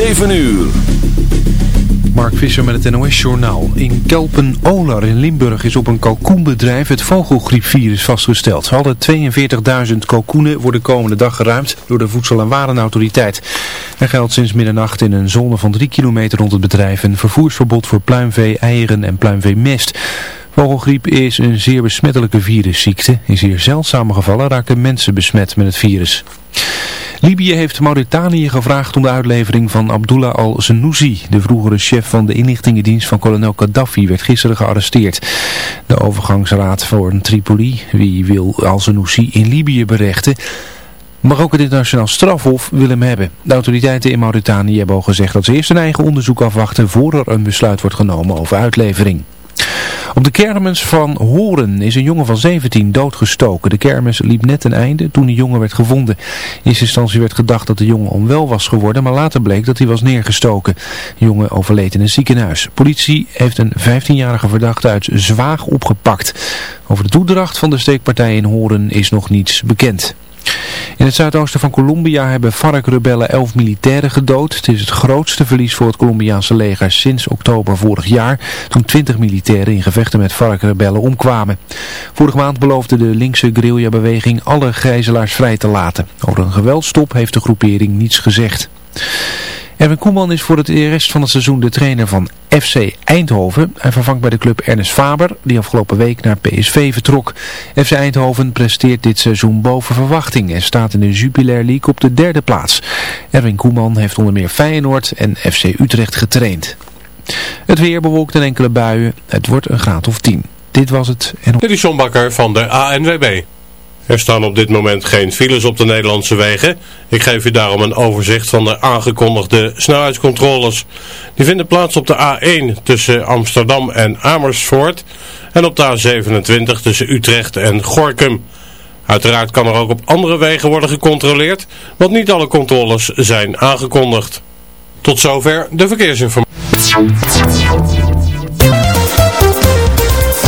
7 uur. Mark Visser met het NOS-journaal. In Kelpen-Olar in Limburg is op een kalkoenbedrijf het vogelgriepvirus vastgesteld. Alle 42.000 kalkoenen worden komende dag geruimd door de Voedsel- en Warenautoriteit. Er geldt sinds middernacht in een zone van 3 kilometer rond het bedrijf een vervoersverbod voor pluimvee, eieren en pluimveemest. Vogelgriep is een zeer besmettelijke virusziekte. In zeer zeldzame gevallen raken mensen besmet met het virus. Libië heeft Mauritanië gevraagd om de uitlevering van Abdullah al-Zenoussi. De vroegere chef van de inlichtingendienst van kolonel Gaddafi werd gisteren gearresteerd. De overgangsraad voor Tripoli, wie wil al-Zenoussi in Libië berechten... Maar ook het internationaal strafhof wil hem hebben. De autoriteiten in Mauritanië hebben al gezegd dat ze eerst een eigen onderzoek afwachten voor er een besluit wordt genomen over uitlevering. Op de kermis van Horen is een jongen van 17 doodgestoken. De kermis liep net een einde toen de jongen werd gevonden. In eerste instantie werd gedacht dat de jongen onwel was geworden, maar later bleek dat hij was neergestoken. De jongen overleed in een ziekenhuis. Politie heeft een 15-jarige verdachte uit Zwaag opgepakt. Over de toedracht van de steekpartij in Horen is nog niets bekend. In het zuidoosten van Colombia hebben FARC-rebellen elf militairen gedood. Het is het grootste verlies voor het Colombiaanse leger sinds oktober vorig jaar, toen 20 militairen in gevechten met FARC-rebellen omkwamen. Vorige maand beloofde de linkse guerrilla-beweging alle gijzelaars vrij te laten. Over een geweldstop heeft de groepering niets gezegd. Erwin Koeman is voor het rest van het seizoen de trainer van FC Eindhoven. Hij vervangt bij de club Ernest Faber, die afgelopen week naar PSV vertrok. FC Eindhoven presteert dit seizoen boven verwachting en staat in de Jupiler League op de derde plaats. Erwin Koeman heeft onder meer Feyenoord en FC Utrecht getraind. Het weer bewolkt en enkele buien. Het wordt een graad of 10. Dit was het. En... Dit van de ANWB. Er staan op dit moment geen files op de Nederlandse wegen. Ik geef u daarom een overzicht van de aangekondigde snelheidscontroles. Die vinden plaats op de A1 tussen Amsterdam en Amersfoort en op de A27 tussen Utrecht en Gorkum. Uiteraard kan er ook op andere wegen worden gecontroleerd, want niet alle controles zijn aangekondigd. Tot zover de verkeersinformatie.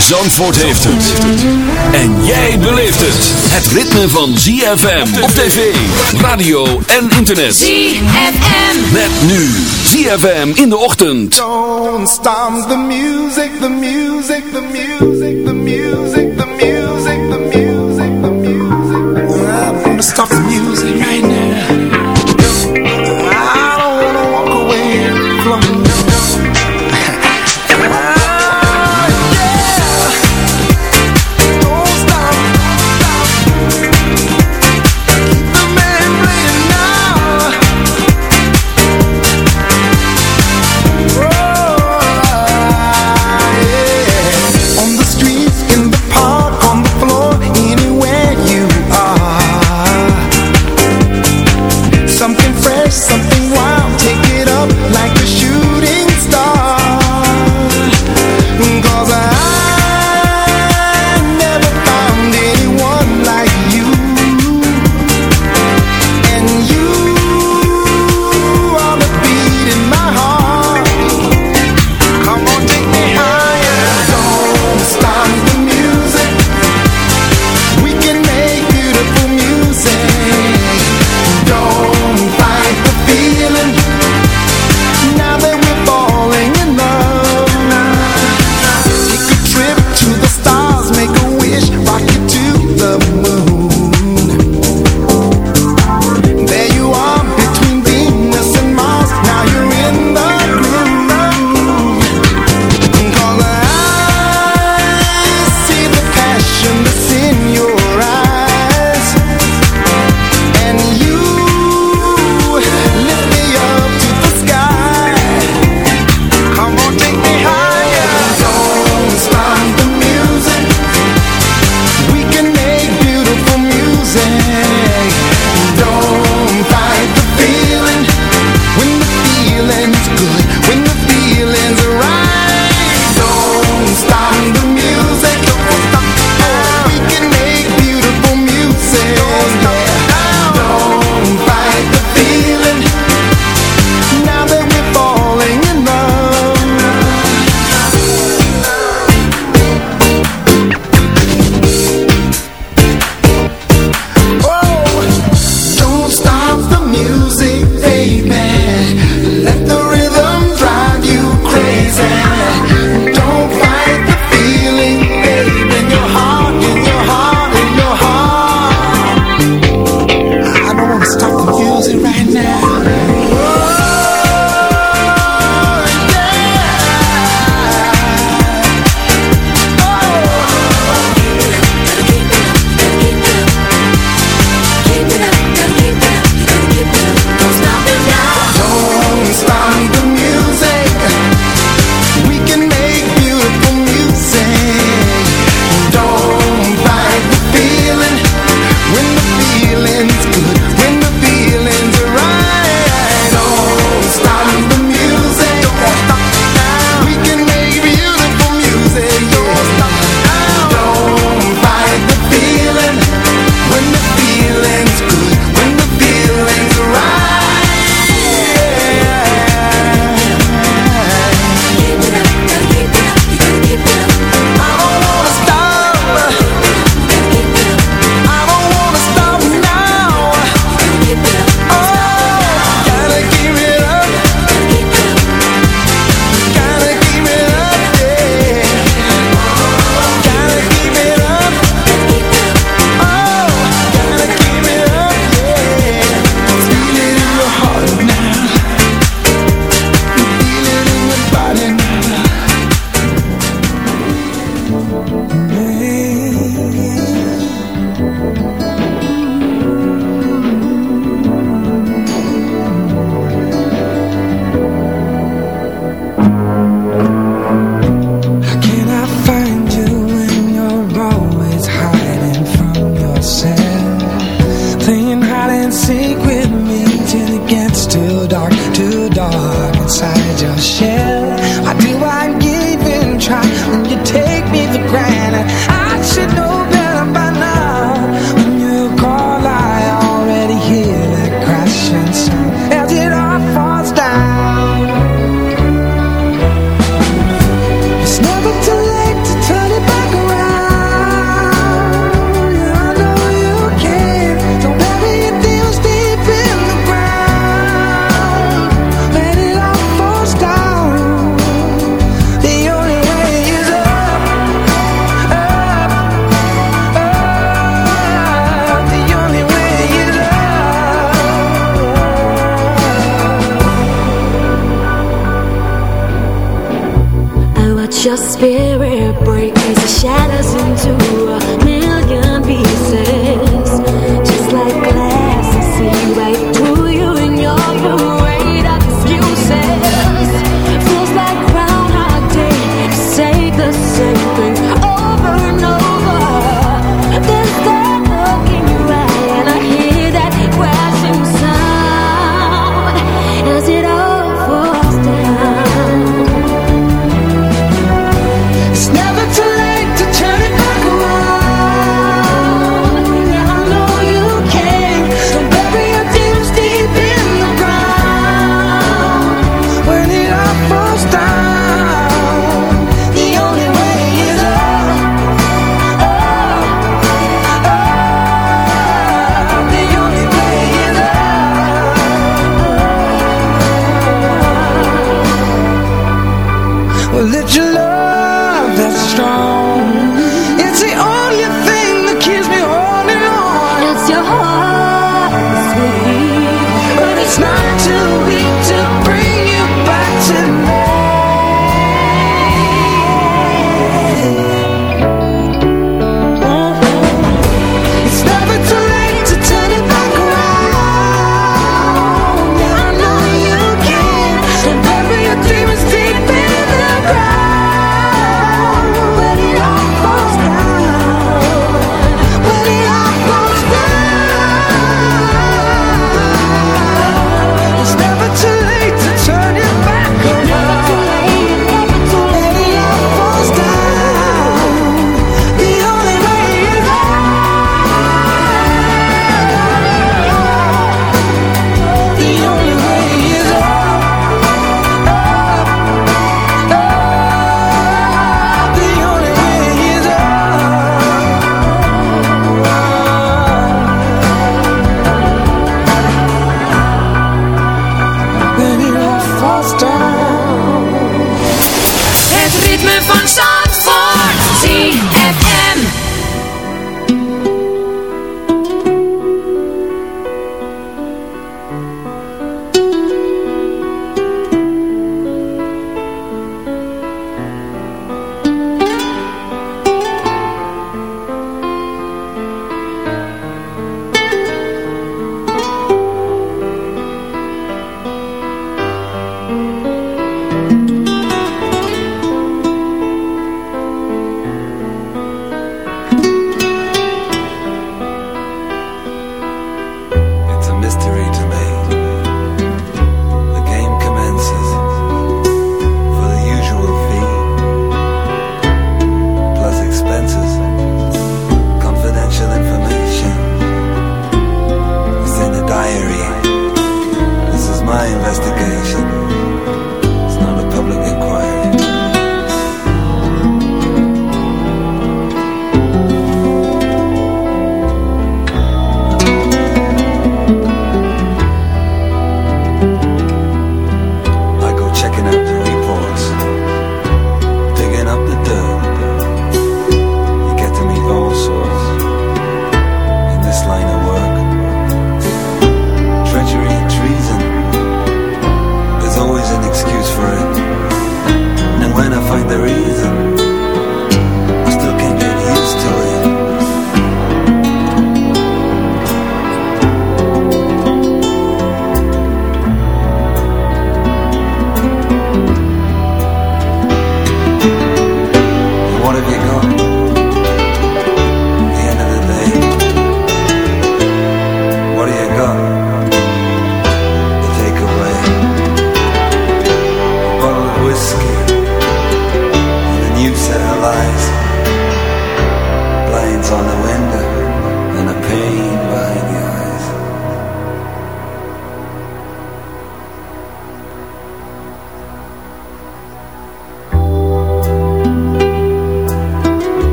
Zandvoort heeft het. En jij beleeft het. Het ritme van ZFM op tv, radio en internet. ZFM. Met nu ZFM in de ochtend. Don't stop the music, the music, the music, the music, the music, the music, the music. I'm gonna stop the music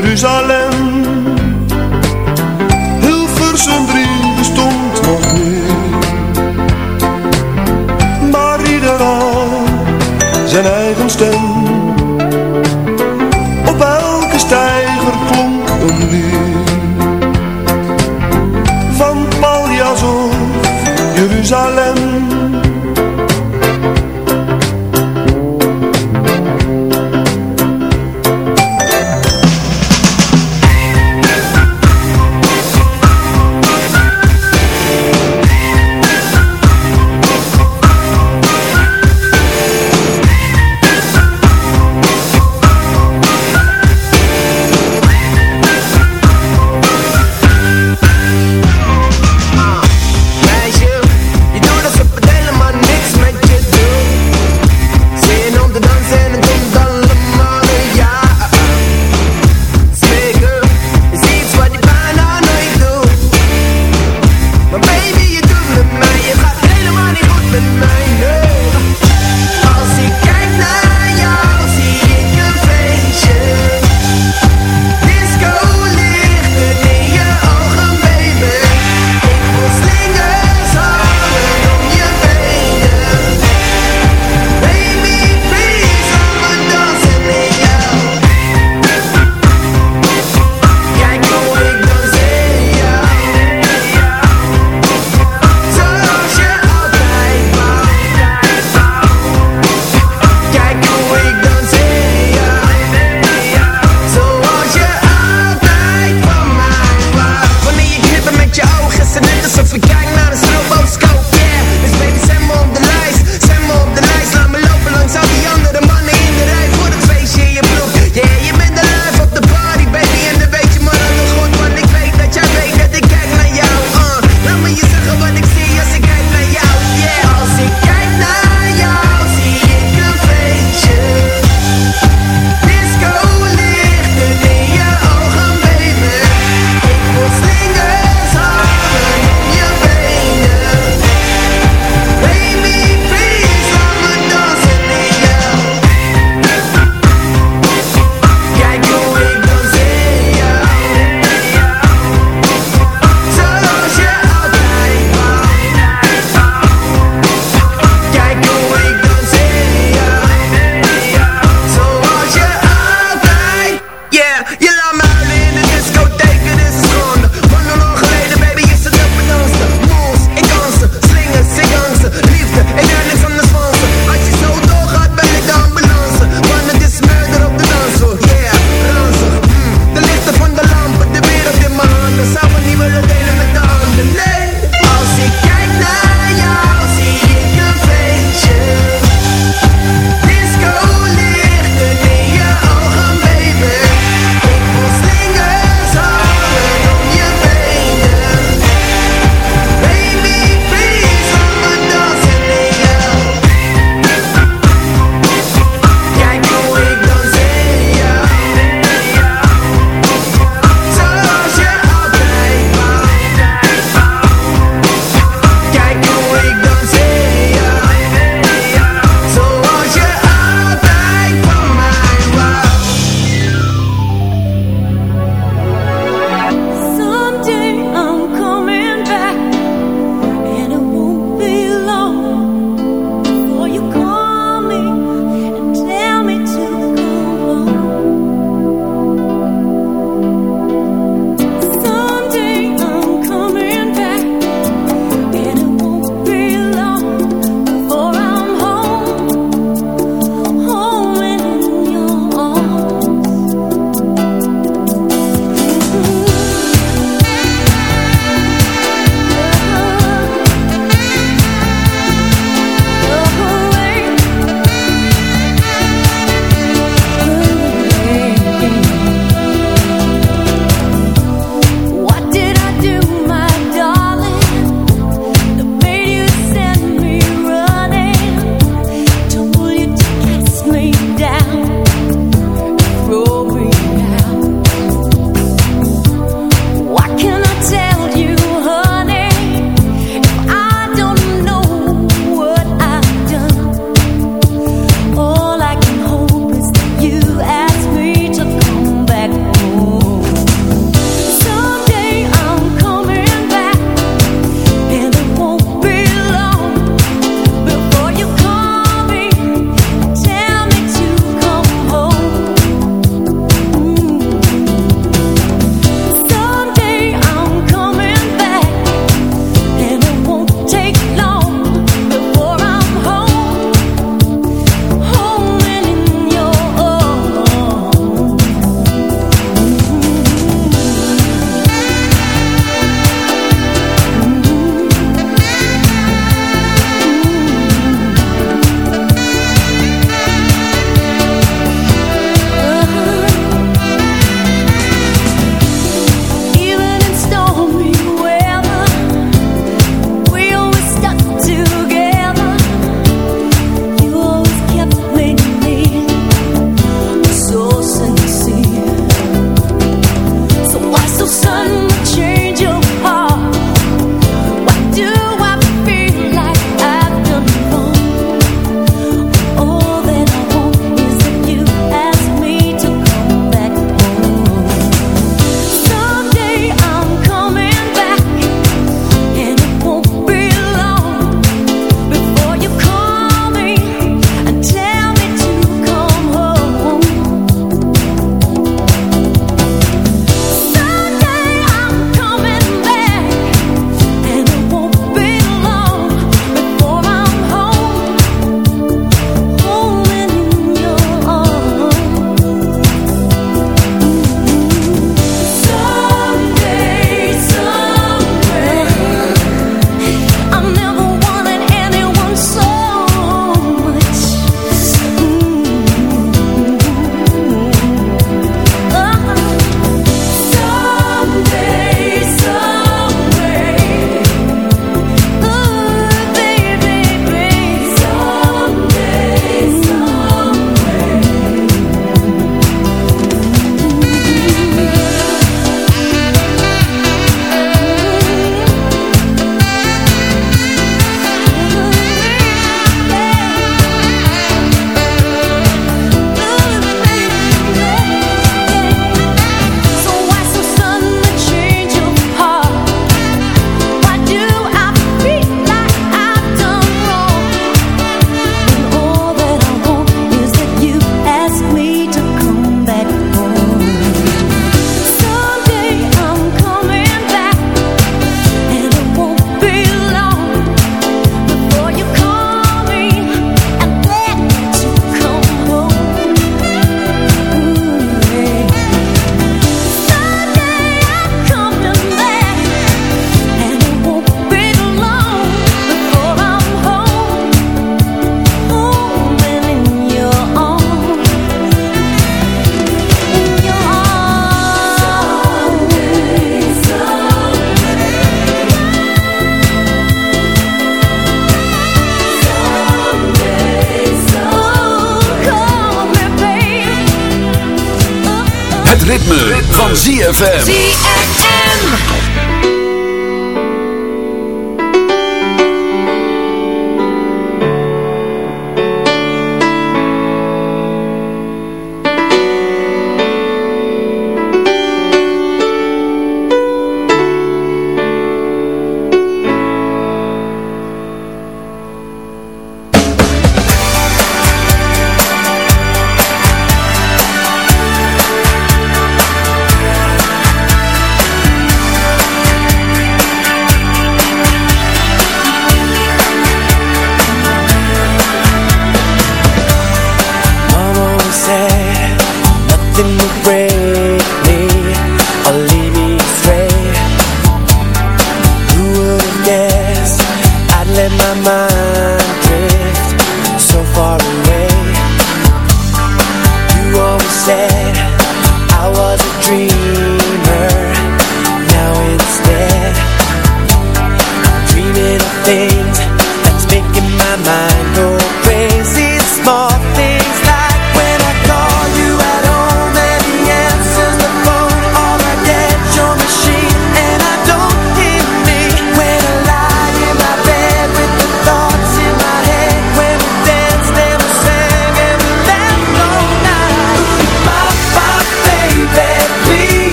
Jeruzalem Het ritme, van ZFM. ZFM.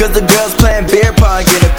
Cause the girls playing beer